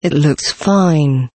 It looks fine.